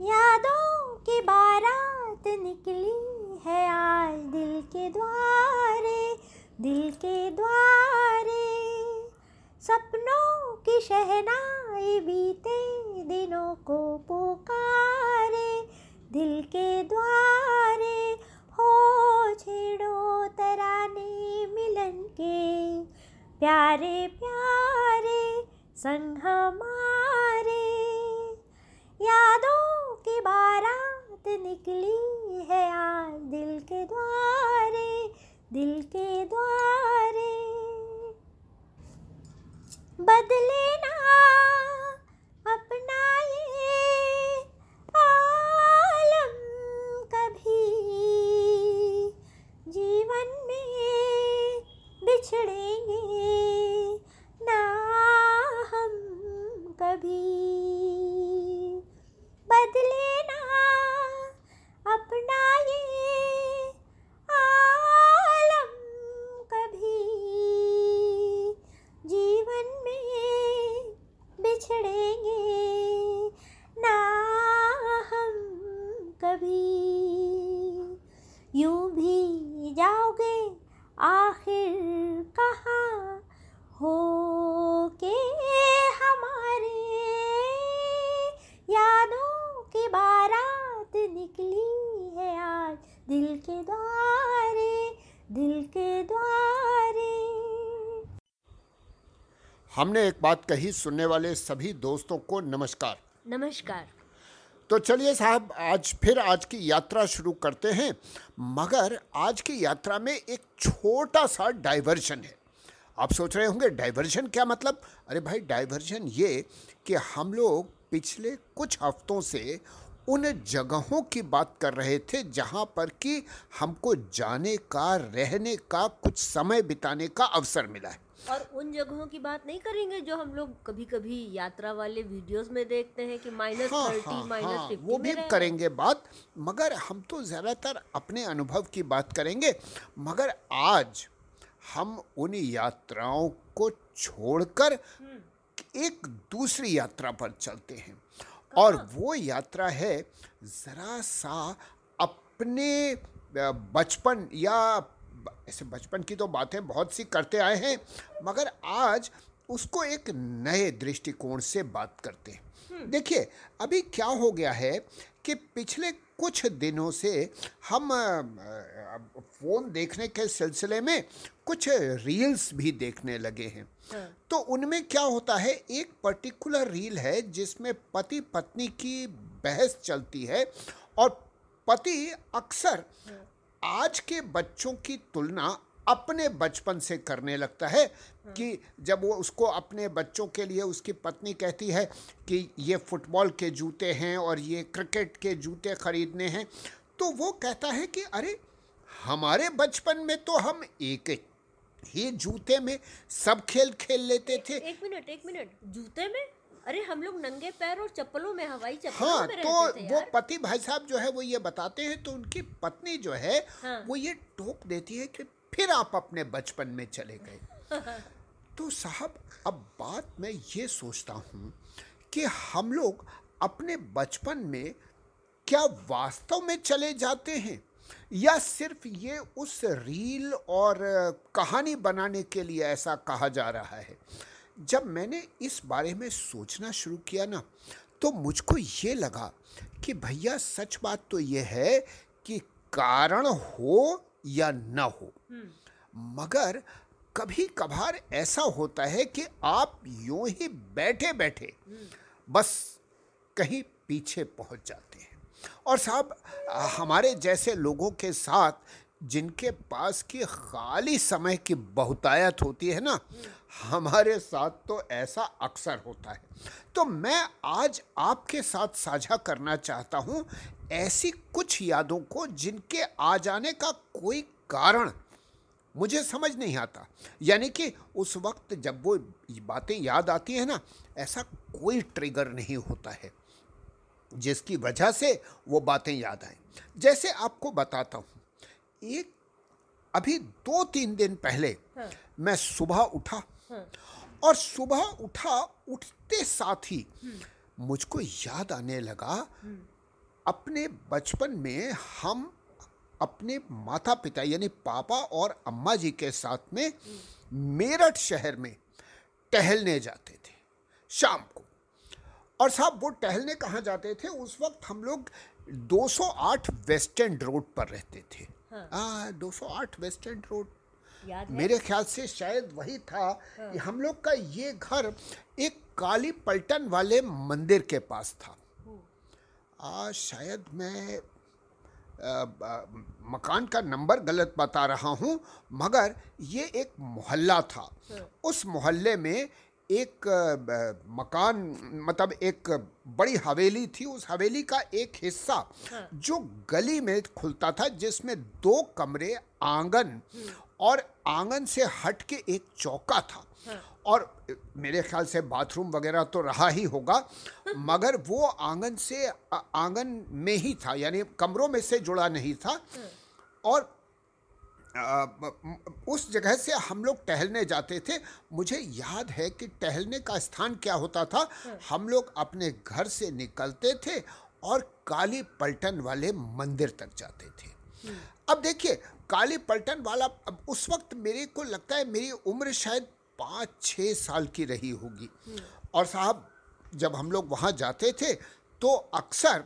यादों की बारात निकली है आज दिल के द्वारे, दिल के द्वारे। सपनों की शहनाई बीते, दिनों को पुकारे। दिल के द्वारे हो छेड़ो तराने मिलन के। प्यारे प्यारे संग हमारे। यादों बारात निकली है आज दिल के द्वारे, दिल के द्वारे। बदले ना अपना ये आलम कभी। जीवन में बिछड़ेंगे ना हम कभी। बदले ना हमने एक बात कही सुनने वाले सभी दोस्तों को नमस्कार। नमस्कार। तो चलिए साहब आज फिर आज की यात्रा शुरू करते हैं मगर आज की यात्रा में एक छोटा सा डाइवर्जन है। आप सोच रहे होंगे डाइवर्जन क्या मतलब? अरे भाई डाइवर्जन ये कि हम लोग पिछले कुछ हफ्तों से उन जगहों की बात कर रहे थे जहाँ पर कि हमको जाने का रहने का कुछ समय बिताने का अवसर मिला है। और उन जगहों की बात नहीं करेंगे जो हम लोग कभी कभी यात्रा वाले वीडियोस में देखते हैं कि माइनस हाँ, थर्टी हाँ, माइनस हाँ, फिफ्टी वो भी करेंगे बात मगर हम तो ज़्यादातर अपने अनुभव की बात करेंगे मगर आज हम उन यात्राओं को छोड़कर एक दूसरी यात्रा पर चलते हैं। और वो यात्रा है ज़रा सा अपने बचपन या ऐसे बचपन की तो बातें बहुत सी करते आए हैं मगर आज उसको एक नए दृष्टिकोण से बात करते हैं। देखिए अभी क्या हो गया है कि पिछले कुछ दिनों से हम फ़ोन देखने के सिलसिले में कुछ रील्स भी देखने लगे हैं। तो उनमें क्या होता है एक पर्टिकुलर रील है जिसमें पति पत्नी की बहस चलती है और पति अक्सर आज के बच्चों की तुलना अपने बचपन से करने लगता है कि जब वो उसको अपने बच्चों के लिए उसकी पत्नी कहती है कि ये फुटबॉल के जूते हैं और ये क्रिकेट के जूते खरीदने हैं तो वो कहता है कि अरे, हमारे बचपन में तो हम एक ही जूते में सब खेल खेल लेते थे। एक मिनट एक मिनट। जूते में? अरे हम लोग नंगे पैर और चप्पलों में हवाई चप्पलों हाँ में तो थे वो पति भाई साहब जो है वो ये बताते हैं तो उनकी पत्नी जो है हाँ। वो ये टोक देती है कि फिर आप अपने बचपन में चले गए। तो साहब अब बात मैं ये सोचता हूँ कि हम लोग अपने बचपन में क्या वास्तव में चले जाते हैं? या सिर्फ़ ये उस रील और कहानी बनाने के लिए ऐसा कहा जा रहा है? जब मैंने इस बारे में सोचना शुरू किया ना तो मुझको ये लगा कि भैया सच बात तो ये है कि कारण हो या न हो मगर कभी कभार ऐसा होता है कि आप यूँ ही बैठे बैठे बस कहीं पीछे पहुँच जाते हैं। और साहब हमारे जैसे लोगों के साथ जिनके पास की खाली समय की बहुतायत होती है ना, हमारे साथ तो ऐसा अक्सर होता है। तो मैं आज आपके साथ साझा करना चाहता हूँ ऐसी कुछ यादों को जिनके आ जाने का कोई कारण मुझे समझ नहीं आता। यानी कि उस वक्त जब वो बातें याद आती है ना, ऐसा कोई ट्रिगर नहीं होता है, जिसकी वजह से वो बातें याद आए। जैसे आपको बताता हूँ एक अभी दो तीन दिन पहले हाँ। मैं सुबह उठा हाँ। और सुबह उठा उठते साथ ही मुझको याद आने लगा अपने बचपन में हम अपने माता पिता यानी पापा और अम्मा जी के साथ में मेरठ शहर में टहलने जाते थे शाम को। और साहब वो टहलने कहाँ जाते थे? उस वक्त हम लोग 208 वेस्टर्न रोड पर रहते थे। हाँ। 208 वेस्टर्न रोड याद है? मेरे ख्याल से शायद वही था हाँ। कि हम लोग का ये घर एक काली पलटन वाले मंदिर के पास था। आ, शायद मैं आ, आ, मकान का नंबर गलत बता रहा हूँ मगर ये एक मोहल्ला था। उस मोहल्ले में एक मकान मतलब एक बड़ी हवेली थी उस हवेली का एक हिस्सा जो गली में खुलता था जिसमें दो कमरे आँगन और आँगन से हट के एक चौका था। और मेरे ख्याल से बाथरूम वगैरह तो रहा ही होगा मगर वो आँगन से आँगन में ही था यानी कमरों में से जुड़ा नहीं था। और आ, म- उस जगह से हम लोग टहलने जाते थे। मुझे याद है कि टहलने का स्थान क्या होता था? हम लोग अपने घर से निकलते थे और काली पलटन वाले मंदिर तक जाते थे। अब देखिए काली पलटन वाला अब उस वक्त मेरे को लगता है मेरी उम्र शायद पाँच छः साल की रही होगी। और साहब जब हम लोग वहाँ जाते थे तो अक्सर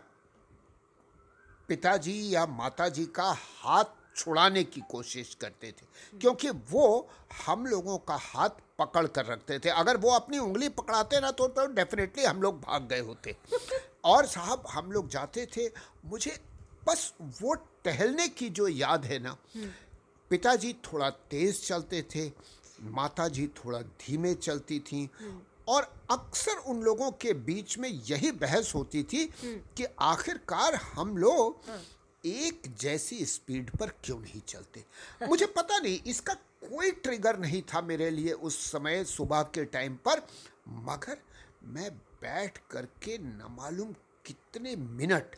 पिताजी या माताजी का हाथ छुड़ाने की कोशिश करते थे। क्योंकि वो हम लोगों का हाथ पकड़ कर रखते थे। अगर वो अपनी उंगली पकड़ाते ना तो, तो डेफिनेटली हम लोग भाग गए होते। और साहब हम लोग जाते थे। मुझे बस वो टहलने की जो याद है ना पिताजी थोड़ा तेज चलते थे माताजी थोड़ा धीमे चलती थी और अक्सर उन लोगों के बीच में यही बहस होती थी कि आखिरकार हम लोग एक जैसी स्पीड पर क्यों नहीं चलते? मुझे पता नहीं इसका कोई ट्रिगर नहीं था मेरे लिए उस समय सुबह के टाइम पर मगर मैं बैठ करके न मालूम कितने मिनट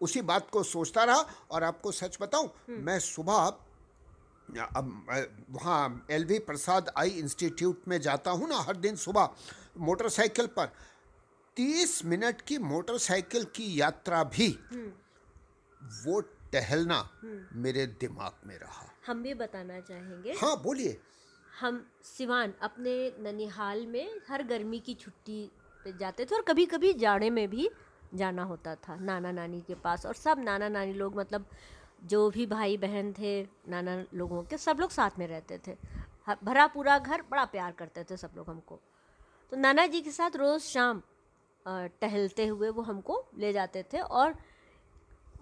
उसी बात को सोचता रहा और आपको सच बताऊँ मैं सुबह अब वहाँ L V Prasad eye institute में जाता हूँ ना हर दिन सुबह मोटरसाइकिल पर तीस मिनट की मोटरसाइकिल की यात्रा भी वो टहलना मेरे दिमाग में रहा। हम भी बताना चाहेंगे। हाँ बोलिए। हम सिवान अपने ननिहाल में हर गर्मी की छुट्टी पे जाते थे और कभी कभी जाड़े में भी जाना होता था नाना नानी के पास। और सब नाना नानी लोग मतलब जो भी भाई बहन थे नाना लोगों के सब लोग साथ में रहते थे। भरा पूरा घर बड़ा प्यार करते थे सब लोग हमको। तो नाना जी के साथ रोज़ शाम टहलते हुए वो हमको ले जाते थे और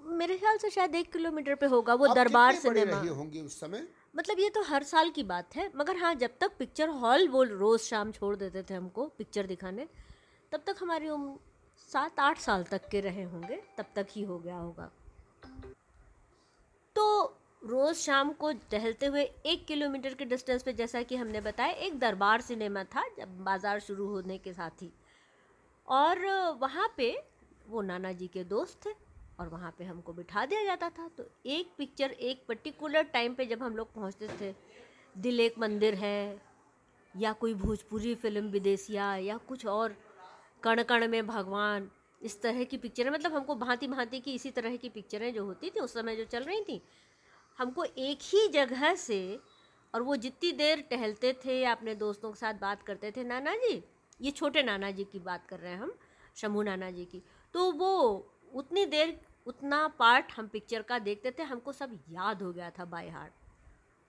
मेरे ख्याल से शायद एक किलोमीटर पे होगा वो दरबार सिनेमा। होंगी उस समय? मतलब ये तो हर साल की बात है मगर हाँ जब तक पिक्चर हॉल वो रोज़ शाम छोड़ देते थे हमको पिक्चर दिखाने तब तक हमारी उम्र सात आठ साल तक के रहे होंगे तब तक ही हो गया होगा। तो रोज़ शाम को टहलते हुए एक किलोमीटर के डिस्टेंस पे जैसा कि हमने बताया एक दरबार सिनेमा था जब बाज़ार शुरू होने के साथ ही। और वहाँ पे वो नाना जी के दोस्त थे और वहाँ पे हमको बिठा दिया जाता था। तो एक पिक्चर एक पर्टिकुलर टाइम पे जब हम लोग पहुँचते थे, दिल एक मंदिर है, या कोई भोजपुरी फ़िल्म विदेशिया, या कुछ और कण कण में भगवान, इस तरह की पिक्चरें मतलब हमको भांति भांति की इसी तरह की पिक्चरें जो होती थी, उस समय जो चल रही थी। हमको एक ही जगह से, और वो जितनी देर टहलते थे या अपने दोस्तों के साथ बात करते थे नाना जी ये छोटे नाना जी की बात कर रहे हैं हम, शंभू नाना जी की तो वो उतनी देर उतना पार्ट हम पिक्चर का देखते थे, हमको सब याद हो गया था बाय हार्ट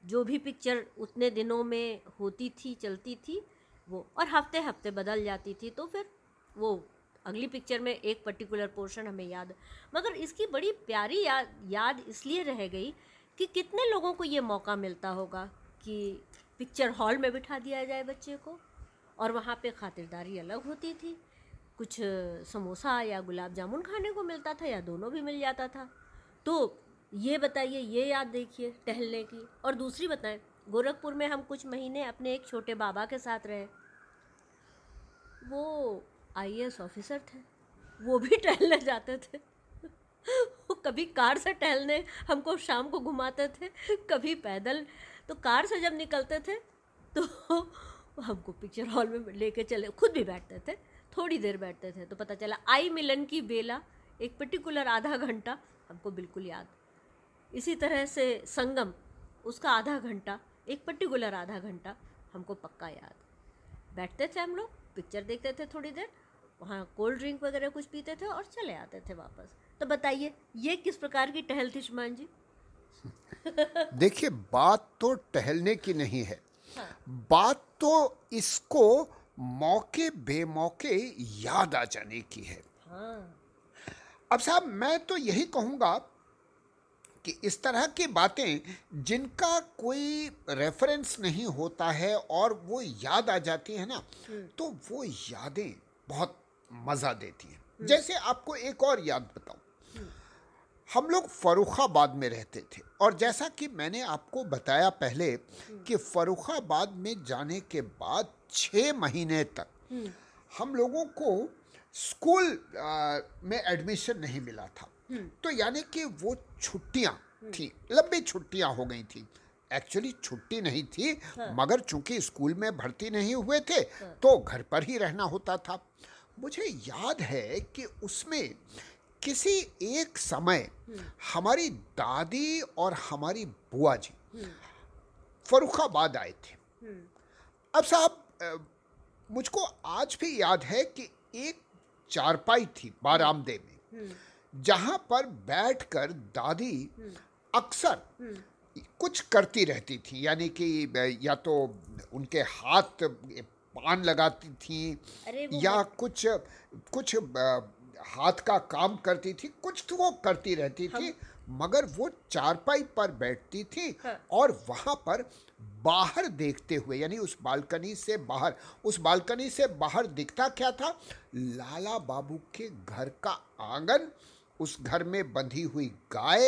जो भी पिक्चर उतने दिनों में होती थी, चलती थी, वो और हफ़्ते हफ़्ते बदल जाती थी तो फिर वो अगली पिक्चर में एक पर्टिकुलर पोर्शन हमें याद मगर इसकी बड़ी प्यारी याद याद इसलिए रह गई कि कितने लोगों को ये मौका मिलता होगा कि पिक्चर हॉल में बिठा दिया जाए बच्चे को और वहाँ पे खातिरदारी अलग होती थी. कुछ समोसा या गुलाब जामुन खाने को मिलता था या दोनों भी मिल जाता था? तो ये बताइए, ये याद देखिए टहलने की। और दूसरी बताएँ, गोरखपुर में हम कुछ महीने अपने एक छोटे बाबा के साथ रहे। वो आईएएस ऑफिसर थे। वो भी टहलने जाते थे। वो कभी कार से टहलने हमको शाम को घुमाते थे, कभी पैदल। तो कार से जब निकलते थे तो हमको पिक्चर हॉल में लेके चले, खुद भी बैठते थे। थोड़ी देर बैठते थे तो पता चला आई मिलन की बेला एक पर्टिकुलर आधा घंटा हमको बिल्कुल याद। इसी तरह से संगम उसका आधा घंटा एक पर्टिकुलर आधा घंटा हमको पक्का याद। बैठते थे हम लोग पिक्चर देखते थे थोड़ी देर वहाँ कोल्ड ड्रिंक वगैरह कुछ पीते थे और चले आते थे वापस। तो बताइए ये किस प्रकार की टहल थी शुमान जी? देखिए बात तो टहलने की नहीं है। हाँ। बात तो इसको मौके बेमौके याद आ जाने की है। हाँ। अब साहब मैं तो यही कहूँगा कि इस तरह की बातें जिनका कोई रेफरेंस नहीं होता है और वो याद आ जाती है ना तो वो यादें बहुत मज़ा देती हैं। जैसे आपको एक और याद बताऊँ। हम लोग फरुखाबाद में रहते थे। और जैसा कि मैंने आपको बताया पहले कि फरुखाबाद में जाने के बाद छः महीने तक हम लोगों को स्कूल आ, में एडमिशन नहीं मिला था। तो यानी कि वो छुट्टियाँ थी लंबी छुट्टियाँ हो गई थी। एक्चुअली छुट्टी नहीं थी मगर चूँकि स्कूल में भर्ती नहीं हुए थे तो घर पर ही रहना होता था। मुझे याद है कि उसमें किसी एक समय हमारी दादी और हमारी बुआ जी फरुखाबाद आए थे। अब साहब मुझको आज भी याद है कि एक चारपाई थी बारामदे में जहाँ पर बैठकर दादी अक्सर कुछ करती रहती थी यानी कि या तो उनके हाथ पान लगाती थी या कुछ कुछ हाथ का काम करती थी कुछ तो वो करती रहती थी मगर वो चारपाई पर बैठती थी हाँ। और वहाँ पर बाहर देखते हुए यानी उस बालकनी से बाहर उस बालकनी से बाहर दिखता क्या था? लाला बाबू के घर का आँगन उस घर में बंधी हुई गाय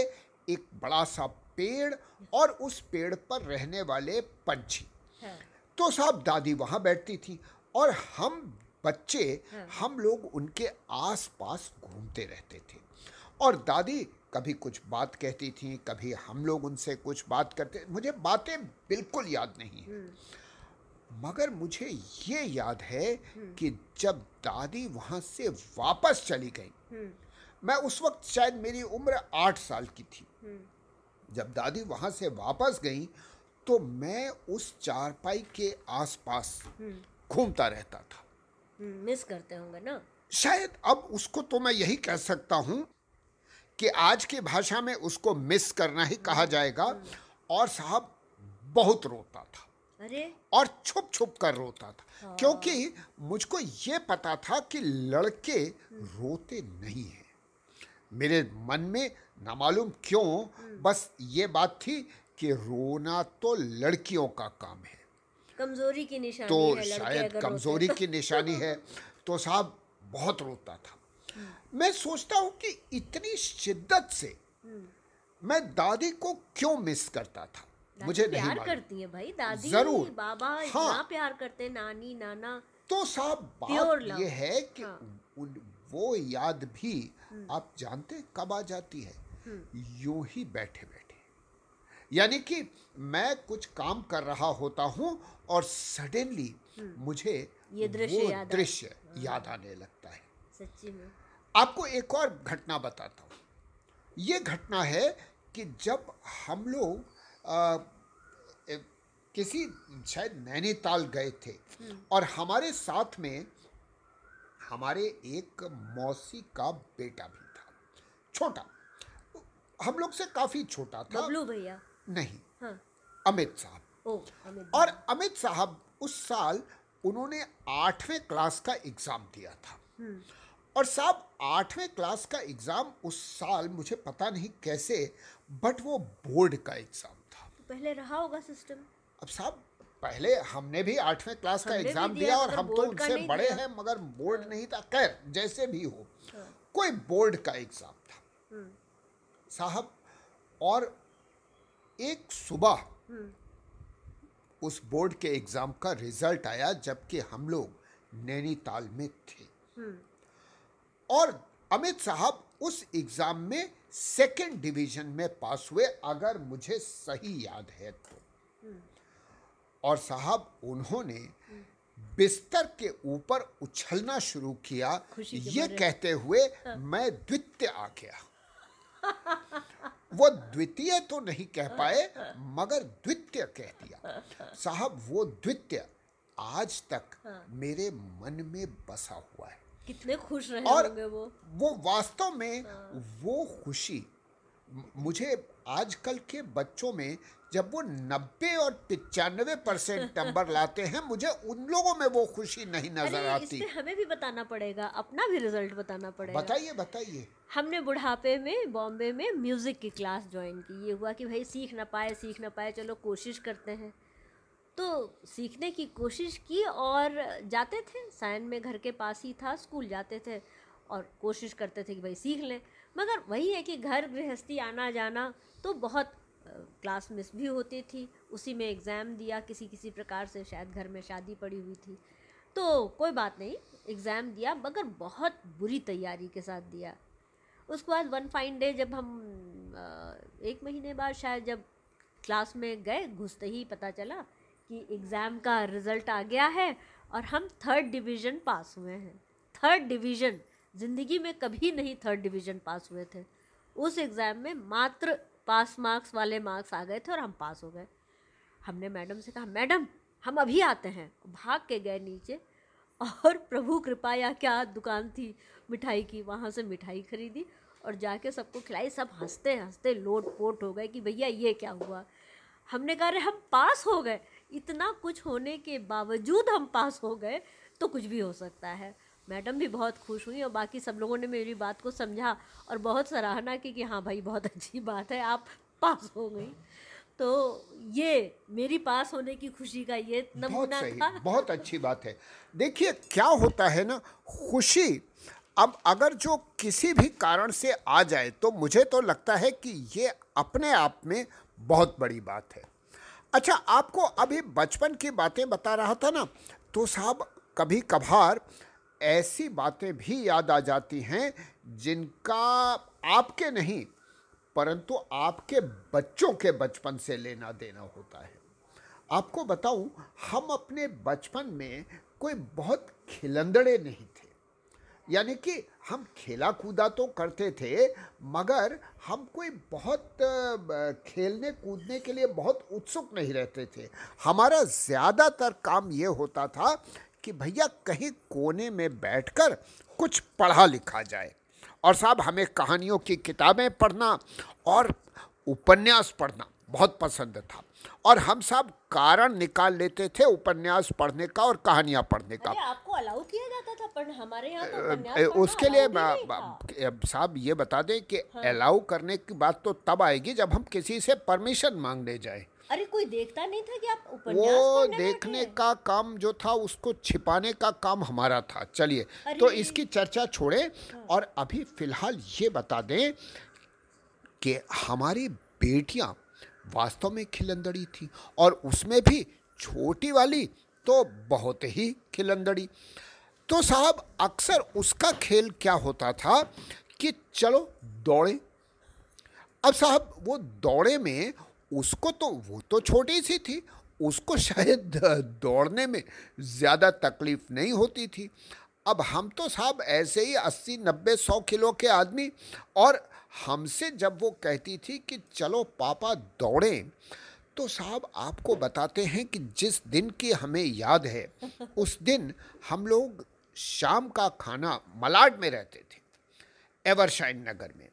एक बड़ा सा पेड़ और उस पेड़ पर रहने वाले पंछी। हाँ। तो साहब दादी वहाँ बैठती थी और हम बच्चे हम लोग उनके आस-पास घूमते रहते थे। और दादी कभी कुछ बात कहती थी कभी हम लोग उनसे कुछ बात करते मुझे बातें बिल्कुल याद नहीं है। मगर मुझे ये याद है कि जब दादी वहाँ से वापस चली गई मैं उस वक्त शायद मेरी उम्र आठ साल की थी। जब दादी वहाँ से वापस गई तो मैं उस चारपाई के आसपास घूमता रहता था। मिस करते होंगे ना? शायद अब उसको तो मैं यही कह सकता हूँ कि आज की भाषा में उसको मिस करना ही कहा जाएगा और साहब बहुत रोता था। अरे। और छुप छुप कर रोता था। क्योंकि मुझको ये पता था कि लड़के रोते नहीं हैं। मेरे मन में ना मालूम क्यों बस ये बात थी कि रोना तो लड़कियों का काम है। कमज़ोरी की निशानी तो है शायद कमज़ोरी की निशानी है। तो साहब बहुत रोता था। मैं सोचता हूँ कि इतनी शिद्दत से मैं दादी को क्यों मिस करता था? मुझे प्यार मालूम। करती है भाई दादी ज़रूर। बाबा हाँ। इतना प्यार करते नानी नाना। तो साहब बात ये है कि हाँ। उन, वो याद भी आप जानते कब आ जाती है? यूँ ही बैठे बैठे यानी कि मैं कुछ काम कर रहा होता हूँ और सडनली मुझे ये दृश्य याद दृश्य याद आने लगता है। सच्ची में। आपको एक और घटना बताता हूँ। ये घटना है कि जब हम लोग किसी शायद नैनीताल गए थे और हमारे साथ में हमारे एक मौसी का बेटा भी था। छोटा। हम लोग से काफ़ी छोटा था। बबलू भैया। नहीं हाँ। अमित साहब। ओ अमित और अमित साहब उस साल उन्होंने आठवें क्लास का एग्ज़ाम दिया था। और साहब आठवें क्लास का एग्ज़ाम उस साल मुझे पता नहीं कैसे बट वो बोर्ड का एग्ज़ाम था। तो पहले रहा होगा सिस्टम? अब साहब पहले हमने भी आठवें क्लास का एग्ज़ाम दिया, दिया और हम तो उनसे बड़े हैं मगर बोर्ड नहीं था। खैर जैसे भी हो कोई बोर्ड का एग्ज़ाम था। साहब और एक सुबह उस बोर्ड के एग्ज़ाम का रिज़ल्ट आया जबकि हम लोग नैनीताल में थे। और अमित साहब उस एग्ज़ाम में सेकंड डिवीज़न में पास हुए अगर मुझे सही याद है तो। और साहब उन्होंने बिस्तर के ऊपर उछलना शुरू किया। ये कहते हुए मैं द्वितीय आ गया। वो द्वितीय तो नहीं कह पाए मगर द्वितीय कह दिया। साहब वो द्वितीय आज तक मेरे मन में बसा हुआ है। कितने खुश रहे और होंगे वो। वो वास्तव में वो खुशी मुझे आजकल के बच्चों में जब वो नब्बे और पिचानवे परसेंट नंबर लाते हैं मुझे उन लोगों में वो खुशी नहीं नज़र आती। हमें भी बताना पड़ेगा अपना भी रिज़ल्ट बताना पड़ेगा। बताइए बताइए। हमने बुढ़ापे में बॉम्बे में म्यूज़िक की क्लास ज्वाइन की। ये हुआ कि भाई सीख ना पाए सीख ना पाए चलो कोशिश करते हैं। तो सीखने की कोशिश की और जाते थे। साइन में घर के पास ही था स्कूल जाते थे और कोशिश करते थे कि भाई सीख लें। मगर वही है कि घर गृहस्थी आना जाना तो बहुत क्लास मिस भी होती थी, उसी में एग्ज़ाम दिया किसी किसी प्रकार से, शायद घर में शादी पड़ी हुई थी। तो कोई बात नहीं, एग्ज़ाम दिया, मगर बहुत बुरी तैयारी के साथ दिया। उसके बाद वन फाइन डे जब हम एक महीने बाद शायद जब क्लास में गए, घुसते ही पता चला कि एग्ज़ाम का रिज़ल्ट आ गया है और हम थर्ड डिवीज़न पास हुए हैं। थर्ड डिवीज़न ज़िंदगी में कभी नहीं थर्ड डिवीज़न पास हुए थे। उस एग्ज़ाम में मात्र पास मार्क्स वाले मार्क्स आ गए थे और हम पास हो गए। हमने मैडम से कहा, मैडम, हम अभी आते हैं। भाग के गए नीचे और प्रभु कृपा, या क्या दुकान थी मिठाई की, वहाँ से मिठाई खरीदी और जाके सबको खिलाई। सब हँसते हँसते लोट पोट हो गए कि, भैया, ये क्या हुआ? हमने कहा, अरे, हम पास हो गए। इतना कुछ होने के बावजूद हम पास हो गए तो कुछ भी हो सकता है। मैडम भी बहुत खुश हुई और बाकी सब लोगों ने मेरी बात को समझा और बहुत सराहना की कि हाँ भाई बहुत अच्छी बात है आप पास हो गई। तो ये मेरी पास होने की खुशी का ये नमूना था। बहुत अच्छी बात है। देखिए क्या होता है ना खुशी अब अगर जो किसी भी कारण से आ जाए तो मुझे तो लगता है कि ये अपने आप में बहुत बड़ी बात है। अच्छा आपको अभी बचपन की बातें बता रहा था ना तो साहब कभी कभार ऐसी बातें भी याद आ जाती हैं जिनका आपके नहीं, परंतु आपके बच्चों के बचपन से लेना देना होता है। आपको बताऊँ, हम अपने बचपन में कोई बहुत खिलंदड़े नहीं थे। यानी कि हम खेला कूदा तो करते थे, मगर हम कोई बहुत खेलने कूदने के लिए बहुत उत्सुक नहीं रहते थे। हमारा ज़्यादातर काम ये होता था कि भैया कहीं कोने में बैठकर कुछ पढ़ा लिखा जाए। और साहब हमें कहानियों की किताबें पढ़ना और उपन्यास पढ़ना बहुत पसंद था। और हम सब कारण निकाल लेते थे उपन्यास पढ़ने का और कहानियाँ पढ़ने का। आपको अलाउ किया जाता था पर हमारे यहाँ तो उसके लिए ही साहब ये बता दें कि अलाउ करने की बात तो तब आएगी जब हम किसी से परमिशन मांगने जाए। अरे कोई देखता नहीं था कि आप उपन्यास वो देखने का काम जो था उसको छिपाने का काम हमारा था। चलिए तो इसकी चर्चा छोड़े और अभी फ़िलहाल ये बता दें कि हमारी बेटियाँ वास्तव में खिलंदड़ी थी और उसमें भी छोटी वाली तो बहुत ही खिलंदड़ी। तो साहब अक्सर उसका खेल क्या होता था कि चलो दौड़े। अब साहब वो दौड़े में उसको तो वो तो छोटी सी थी। उसको शायद दौड़ने में ज़्यादा तकलीफ़ नहीं होती थी। अब हम तो साहब ऐसे ही अस्सी, नब्बे, सौ किलो के आदमी और हमसे जब वो कहती थी कि चलो पापा दौड़ें तो साहब आपको बताते हैं कि जिस दिन की हमें याद है, उस दिन हम लोग शाम का खाना मलाड में रहते थे, एवरशाइन नगर में।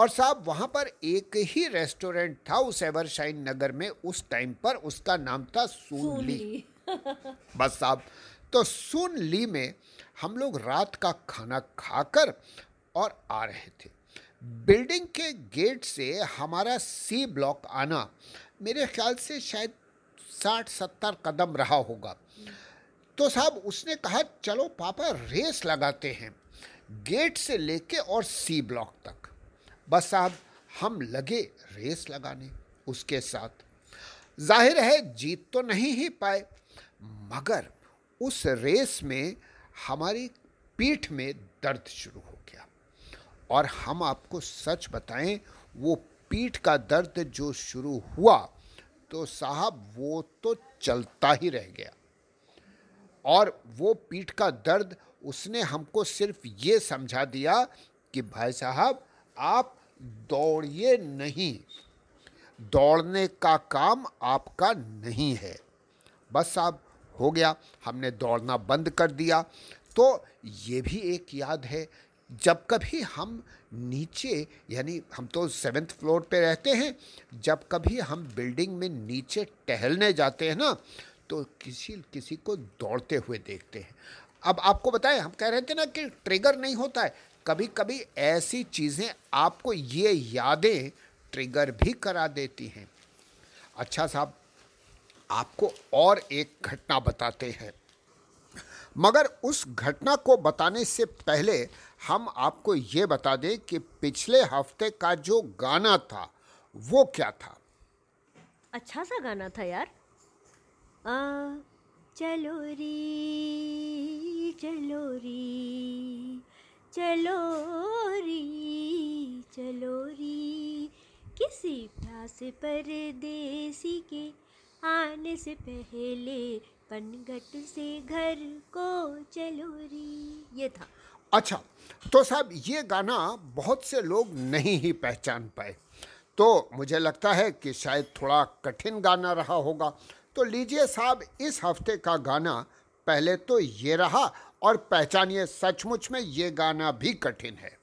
और साहब वहाँ पर एक ही रेस्टोरेंट था उस एवरशाइन नगर में उस टाइम पर उसका नाम था सून ली। बस साहब तो सुन ली में हम लोग रात का खाना खाकर और आ रहे थे। बिल्डिंग के गेट से हमारा सी ब्लॉक आना मेरे ख्याल से शायद साठ सत्तर कदम रहा होगा। तो साहब उसने कहा चलो पापा रेस लगाते हैं। गेट से लेके और सी ब्लॉक तक। बस साहब, हम लगे रेस लगाने उसके साथ। ज़ाहिर है, जीत तो नहीं ही पाए, मगर उस रेस में हमारी पीठ में दर्द शुरू हो गया। और हम आपको सच बताएँ, वो पीठ का दर्द जो शुरू हुआ तो साहब, वो तो चलता ही रह गया। और वो पीठ का दर्द, उसने हमको सिर्फ़ ये समझा दिया कि भाई साहब, आप दौड़िए नहीं। दौड़ने का काम आपका नहीं है। बस साहब हो गया, हमने दौड़ना बंद कर दिया। तो ये भी एक याद है, जब कभी हम नीचे, यानी हम तो सेवेंथ फ्लोर पे रहते हैं, जब कभी हम बिल्डिंग में नीचे टहलने जाते हैं ना तो किसी किसी को दौड़ते हुए देखते हैं। अब आपको बताएँ, हम कह रहे थे ना कि ट्रिगर नहीं होता है। कभी कभी ऐसी चीज़ें आपको ये यादें ट्रिगर भी करा देती हैं। अच्छा साहब आपको और एक घटना बताते हैं। मगर उस घटना को बताने से पहले हम आपको ये बता दें कि पिछले हफ़्ते का जो गाना था वो क्या था? अच्छा सा गाना था यार। आ, चलो री चलो री। चलो री चलो री किसी प्यास परदेसी के आने से पहले पनघट से घर को चलो री ये था। अच्छा तो साहब, ये गाना बहुत से लोग नहीं ही पहचान पाए। तो मुझे लगता है कि शायद थोड़ा कठिन गाना रहा होगा। तो लीजिए साहब, इस हफ़्ते का गाना पहले तो ये रहा और पहचानिए सचमुच में ये गाना भी कठिन है।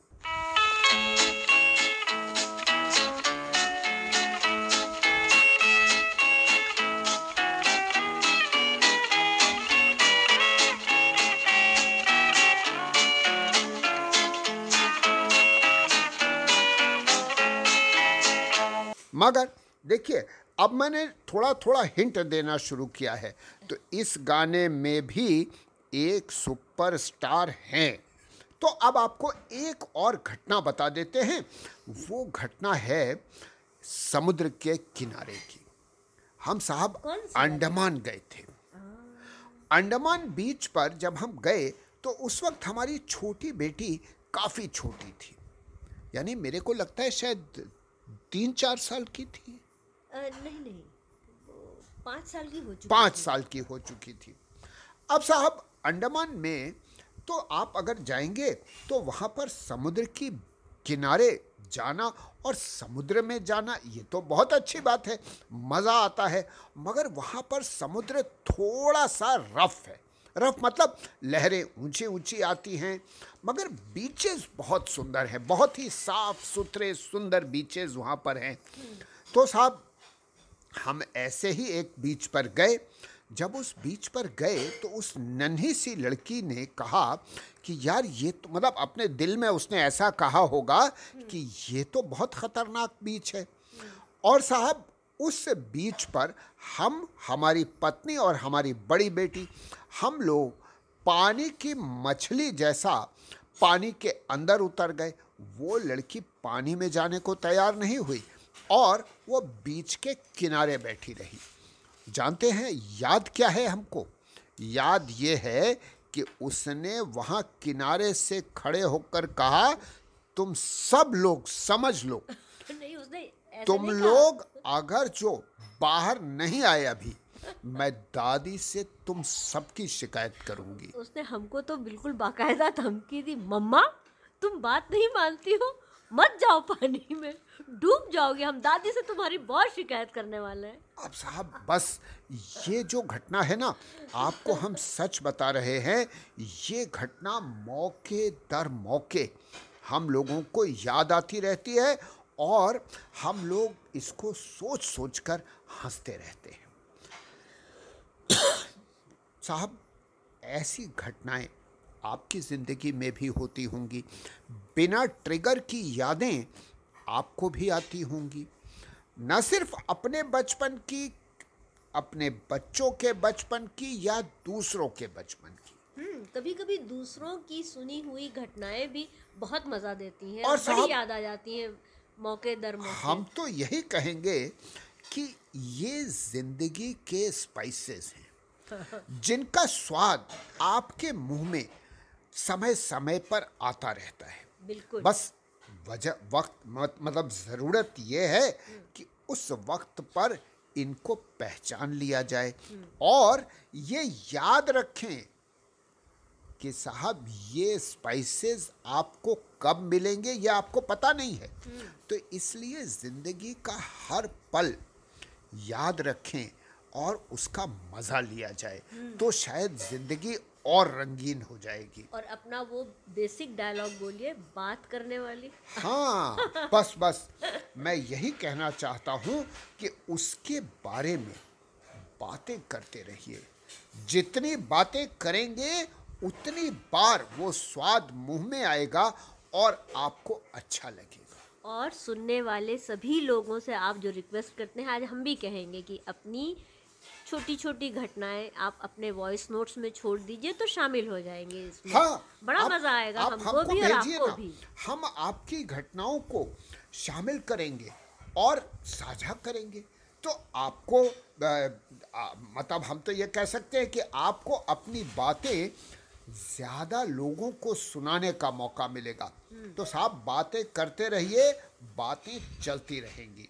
मगर देखिए, अब मैंने थोड़ा थोड़ा हिंट देना शुरू किया है। तो इस गाने में भी एक सुपरस्टार हैं। तो अब आपको एक और घटना बता देते हैं। वो घटना है समुद्र के किनारे की। हम साहब अंडमान गए थे। अंडमान बीच पर जब हम गए तो उस वक्त हमारी छोटी बेटी काफ़ी छोटी थी। यानी मेरे को लगता है शायद तीन चार साल की थी। अ, नहीं नहीं पाँच साल की हो चुकी पाँच साल की हो चुकी थी। अब साहब अंडमान में तो आप अगर जाएँगे तो वहाँ पर समुद्र की किनारे जाना और समुद्र में जाना, ये तो बहुत अच्छी बात है, मज़ा आता है, मगर वहाँ पर समुद्र थोड़ा सा रफ है। रफ मतलब लहरें ऊँची ऊँची आती हैं, मगर बीचेस बहुत सुंदर हैं, बहुत ही साफ़ सुथरे, सुंदर बीचेस वहाँ पर हैं। तो साहब, हम ऐसे ही एक बीच पर गए जब उस बीच पर गए तो उस नन्ही सी लड़की ने कहा कि यार ये तो मतलब अपने दिल में उसने ऐसा कहा होगा कि ये तो बहुत खतरनाक बीच है। और साहब, उस बीच पर हम, हमारी पत्नी और हमारी बड़ी बेटी, हम लोग पानी की मछली जैसा पानी के अंदर उतर गए। वो लड़की पानी में जाने को तैयार नहीं हुई और वो बीच के किनारे बैठी रही। जानते हैं? याद क्या है हमको? याद ये है कि उसने वहाँ किनारे से खड़े होकर कहा तुम सब लोग समझ लो। तुम लोग अगर जो बाहर नहीं आए अभी मैं दादी से तुम सबकी शिकायत करूँगी। उसने हमको तो बिल्कुल बाकायदा धमकी दी। मम्मा तुम बात नहीं मानती हो? मत जाओ पानी में। डूब जाओगे। हम दादी से तुम्हारी बहुत शिकायत करने वाले हैं। अब साहब, बस ये जो घटना है ना, आपको हम सच बता रहे हैं, ये घटना मौके दर मौके हम लोगों को याद आती रहती है और हम लोग इसको सोच सोच कर हँसते रहते हैं। साहब, ऐसी घटनाएँ आपकी ज़िंदगी में भी होती होंगी। बिना ट्रिगर की यादें आपको भी आती होंगी। न सिर्फ़ अपने बचपन की अपने बच्चों के बचपन की या दूसरों के बचपन की। हम्म कभी कभी दूसरों की सुनी हुई घटनाएँ भी बहुत मज़ा देती हैं और और बड़ी याद आ जाती हैं मौके दर मौके। हम तो यही कहेंगे कि ये ज़िंदगी के स्पाइसेस हैं। जिनका स्वाद आपके मुँह में समय समय पर आता रहता है। बिल्कुल। बस वजह वक्त मत- मतलब ज़रूरत यह है कि उस वक्त पर इनको पहचान लिया जाए। और ये याद रखें कि साहब ये स्पाइसेस आपको कब मिलेंगे ये आपको पता नहीं है। तो इसलिए ज़िंदगी का हर पल याद रखें और उसका मज़ा लिया जाए। तो शायद ज़िंदगी और रंगीन हो जाएगी। और अपना वो बेसिक डायलॉग बोलिए बात करने वाली। हाँ बस बस। मैं यही कहना चाहता हूँ कि उसके बारे में बातें करते रहिए। जितनी बातें करेंगे उतनी बार वो स्वाद मुँह में आएगा और आपको अच्छा लगेगा। और सुनने वाले सभी लोगों से आप जो रिक्वेस्ट करते हैं आज हम भी कहेंगे कि अपनी छोटी छोटी घटनाएँ आप अपने वॉइस नोट्स में छोड़ दीजिए तो शामिल हो जाएँगे इसमें। हाँ बड़ा आप- मज़ा आएगा आप हमको हमको भी और आपको। भी। हम आपकी घटनाओं को शामिल करेंगे और साझा करेंगे। तो आपको मतलब हम तो ये कह सकते हैं कि आपको अपनी बातें ज़्यादा लोगों को सुनाने का मौका मिलेगा। तो साहब बातें करते रहिए बातें चलती रहेंगी।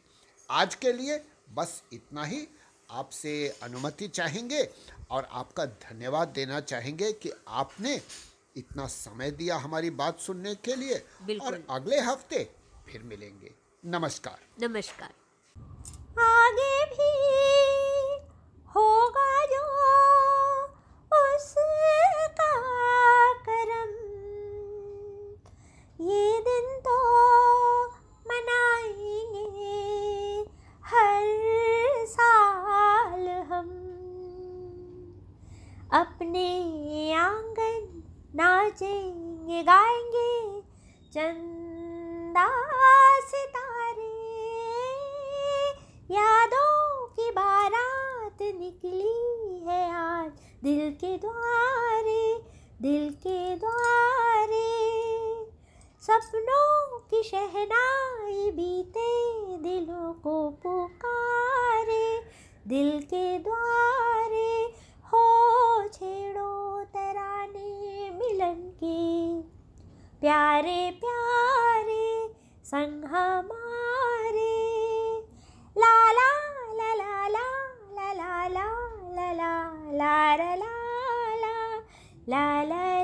आज के लिए बस इतना ही। आपसे अनुमति चाहेंगे और आपका धन्यवाद देना चाहेंगे कि आपने इतना समय दिया हमारी बात सुनने के लिए। और अगले हफ़्ते फिर मिलेंगे। नमस्कार। नमस्कार। आगे भी होगा जो उसका करम। ये दिन अपने आँगन नाचेंगे, गाएँगे चंदा सितारे। यादों की बारात निकली है आज, दिल के द्वारे, दिल के द्वारे। सपनों की शहनाई बीते, दिलों को पुकारे, दिल के द्वारे। छेड़ो तराने मिलन के प्यारे प्यारे संग हमारे ला ला ला ला ला ला ला ला ला ला ला ला ला ला ला